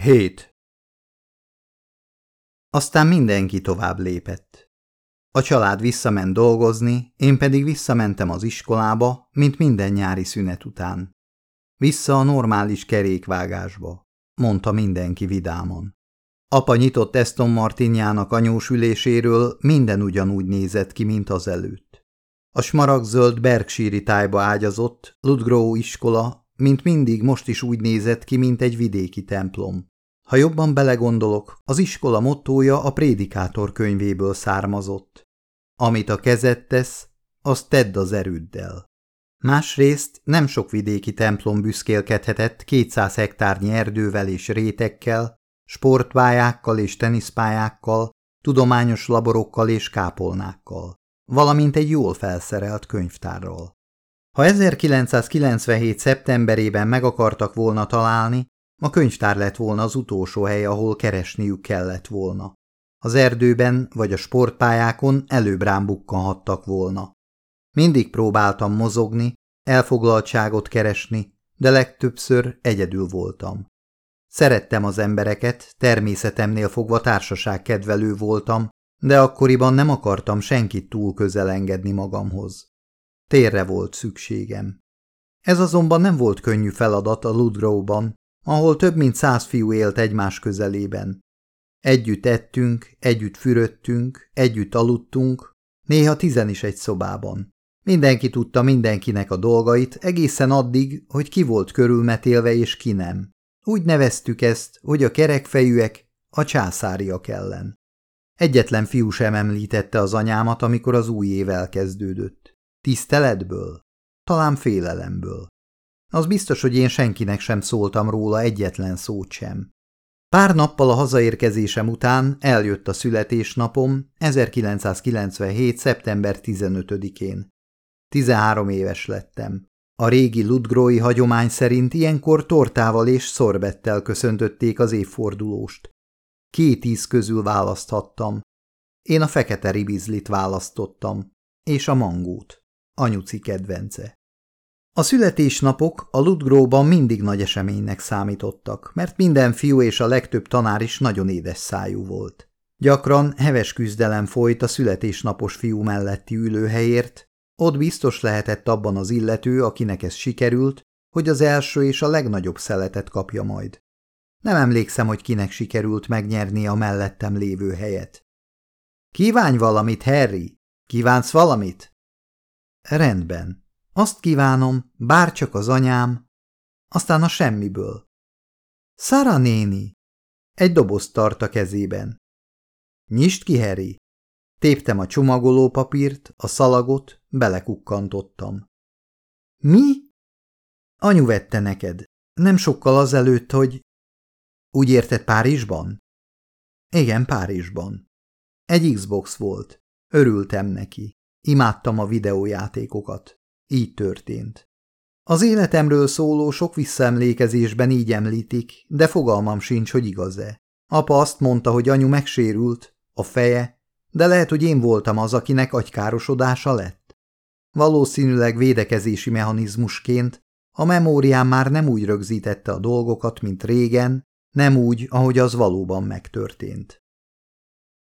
Hét. Aztán mindenki tovább lépett. A család visszament dolgozni, én pedig visszamentem az iskolába, mint minden nyári szünet után. Vissza a normális kerékvágásba, mondta mindenki vidámon. Apa nyitott Eston Martinjának anyós üléséről, minden ugyanúgy nézett ki, mint az előtt. A smaragzöld Berkshire tájba ágyazott, Ludgrow iskola mint mindig most is úgy nézett ki, mint egy vidéki templom. Ha jobban belegondolok, az iskola mottója a prédikátor könyvéből származott. Amit a kezed tesz, azt tedd az erőddel. Másrészt nem sok vidéki templom büszkélkedhetett 200 hektárnyi erdővel és rétekkel, sportpályákkal és teniszpályákkal, tudományos laborokkal és kápolnákkal, valamint egy jól felszerelt könyvtárral. Ha 1997. szeptemberében meg akartak volna találni, a könyvtár lett volna az utolsó hely, ahol keresniük kellett volna. Az erdőben vagy a sportpályákon előbb rám bukkanhattak volna. Mindig próbáltam mozogni, elfoglaltságot keresni, de legtöbbször egyedül voltam. Szerettem az embereket, természetemnél fogva társaságkedvelő voltam, de akkoriban nem akartam senkit túl közel engedni magamhoz. Térre volt szükségem. Ez azonban nem volt könnyű feladat a Ludgrowban, ahol több mint száz fiú élt egymás közelében. Együtt ettünk, együtt fürödtünk, együtt aludtunk, néha tizen is egy szobában. Mindenki tudta mindenkinek a dolgait, egészen addig, hogy ki volt körülmetélve és ki nem. Úgy neveztük ezt, hogy a kerekfejűek a császáriak ellen. Egyetlen fiú sem említette az anyámat, amikor az új év elkezdődött. Tiszteletből? Talán félelemből. Az biztos, hogy én senkinek sem szóltam róla egyetlen szót sem. Pár nappal a hazaérkezésem után eljött a születésnapom 1997. szeptember 15-én. 13 éves lettem. A régi ludgrói hagyomány szerint ilyenkor tortával és szorbettel köszöntötték az évfordulóst. Két íz közül választhattam. Én a fekete ribizlit választottam, és a mangót anyuci kedvence. A születésnapok a Ludgróban mindig nagy eseménynek számítottak, mert minden fiú és a legtöbb tanár is nagyon édes szájú volt. Gyakran heves küzdelem folyt a születésnapos fiú melletti ülőhelyért, ott biztos lehetett abban az illető, akinek ez sikerült, hogy az első és a legnagyobb szeletet kapja majd. Nem emlékszem, hogy kinek sikerült megnyerni a mellettem lévő helyet. Kívánj valamit, Harry? Kívánsz valamit? Rendben. Azt kívánom, bárcsak az anyám. Aztán a semmiből. Szara néni! Egy dobozt tart a kezében. Nyisd ki, Harry! Téptem a csomagolópapírt, a szalagot, belekukkantottam. Mi? Anyu vette neked. Nem sokkal azelőtt, hogy... Úgy érted Párizsban? Igen, Párizsban. Egy Xbox volt. Örültem neki. Imádtam a videójátékokat. Így történt. Az életemről szóló sok visszaemlékezésben így említik, de fogalmam sincs, hogy igaz-e. Apa azt mondta, hogy anyu megsérült, a feje, de lehet, hogy én voltam az, akinek agykárosodása lett. Valószínűleg védekezési mechanizmusként a memóriám már nem úgy rögzítette a dolgokat, mint régen, nem úgy, ahogy az valóban megtörtént.